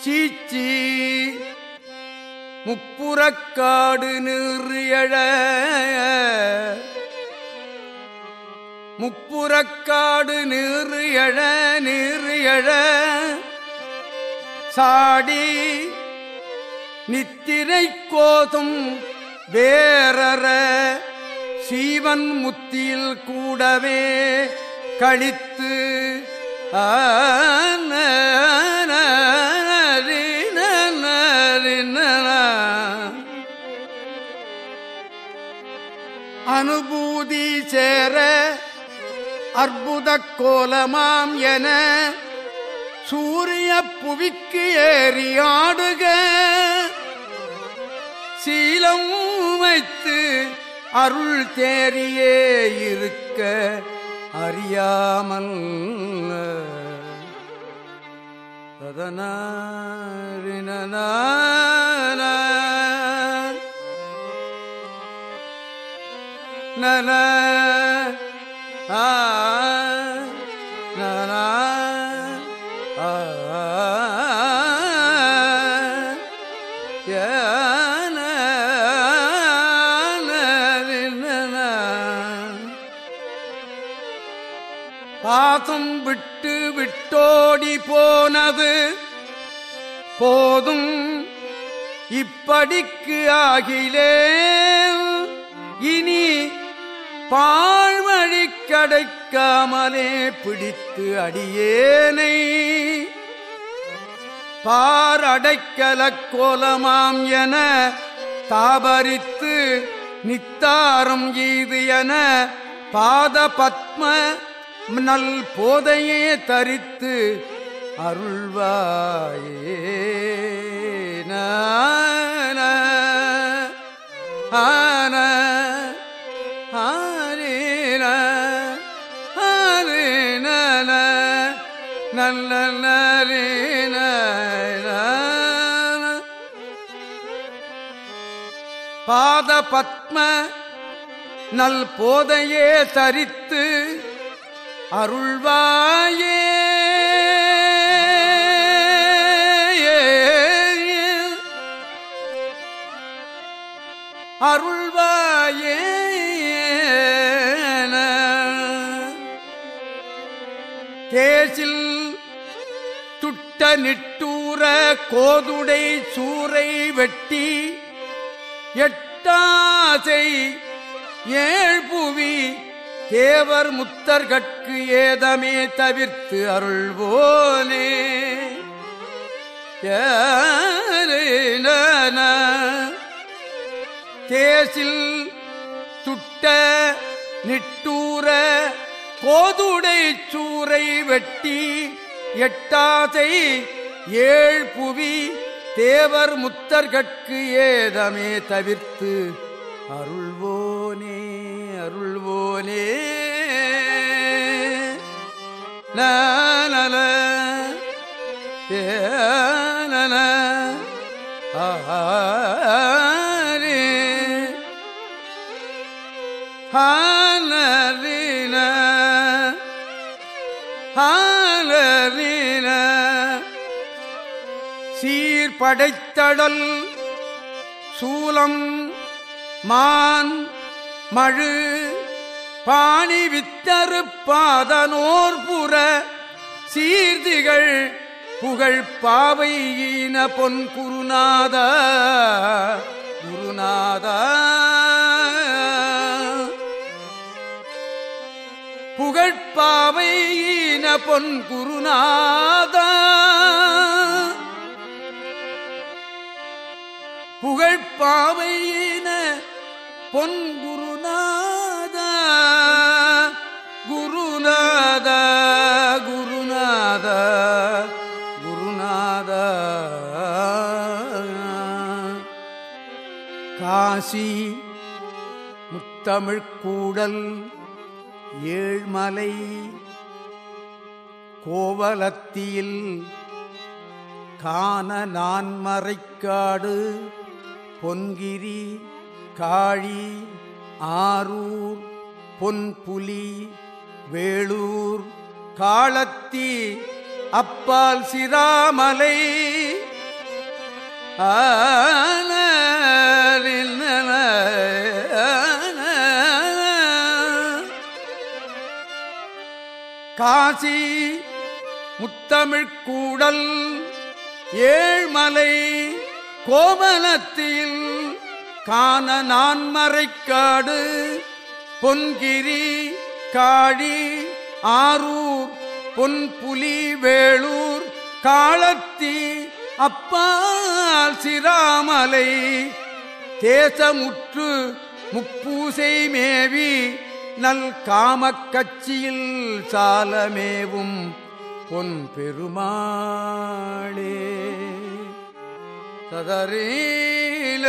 சீச்சி. முப்புறக்காடு நிறியழ முப்புறக்காடு நிறியழ நிறியழ சாடி நித்திரை கோதும் வேறற. சீவன் முத்தியில் கூடவே கழித்து ஆ. அற்புத கோலமாம் என சூரிய புவிக்கு ஏறி ஆடுக. சீலம் வைத்து அருள் தேரியே இருக்க அறியாமல். அதனாரின நன பாதம் விட்டு விட்டோடி போனது போதும் இப்படிக்கு ஆகிலே இனி பா பாழ்வழி கிடைக்காமலே பிடித்து அடியேனை. பாரடைக்கல கோலமாம் என தாபரித்து நித்தாரம் ஈது என பாத பத்ம நல் போதையே தரித்து அருள்வாயே. பாத பத்ம நல் போதையே தரித்து அருள்வாயே. நிட்டூர கோதுடை சூரை வெட்டி எட்டாசை ஏழ்புவி தேவர் முத்தர்கட்கு ஏதமே தவிர்த்து அருள்வோனே. தேசில் துட்ட நிட்டூர கோதுடை சூரை வெட்டி எட்டாதை ஏழ் புவி தேவர் முத்தர்கட்கு ஏதமே தவிர்த்து அருள்வோனே அருள்வோனே நல ஏன ஆரே ஹானரீன ஹானரீன சீர்படைத்தடல் சூலம் மான் மழு பாணி வித்தரு புற. சீர்திகள் புகழ் பாவை ஈன பொன் குருநாத. குருநாதா. புகழ்பாவை பொன் குருநாதா. புகழ்பாவையின பொன் குருநாதா. குருநாத குருநாத குருநாத. காசி முத்தமிழ்கூடல் ஏழ்மலை கோவலத்தியில் காண நான்மறைக்காடு பொன்கிரி காழி ஆரூர் பொன்புலி வேளூர் காளத்தி அப்பால் சிராமலை காசி முத்தமிழ் கூடல் ஏழ்மலை கோமலத்தில் காண நான்மறைக்காடு பொன்கிரி காழி ஆரூர் பொன்புலி வேளூர் காலத்தி அப்பால் சிராமலை தேசமுற்று முப்பூசை மேவி நல் காமக்கட்சியில் சாலமேவும் பொன் பெருமாளே சதரீல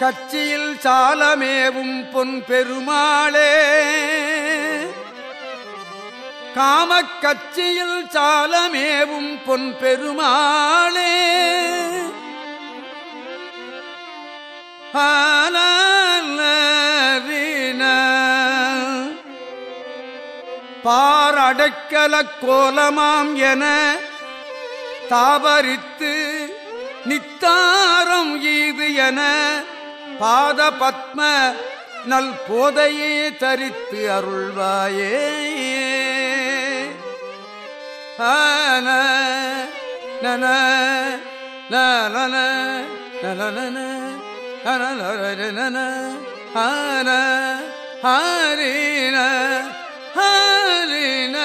கட்சியில் சாலமேவும் பொன் பெருமாளே காமக்கட்சியில் சாலமேவும் பொன் பெருமாளே. ஆனா பாரடக்கல கோலமாம் என தாவரித்து நித்தாரம் ஈது என பாத பத்ம நல் போதையே தரித்து அருள்வாயே ஆன நன நன நன ஆன ஹரின ஹரின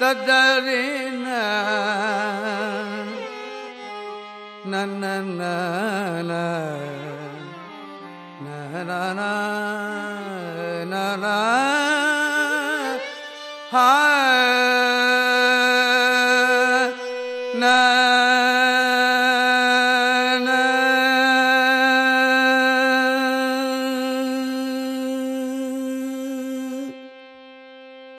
ததரின நன்ன நன ஹ ந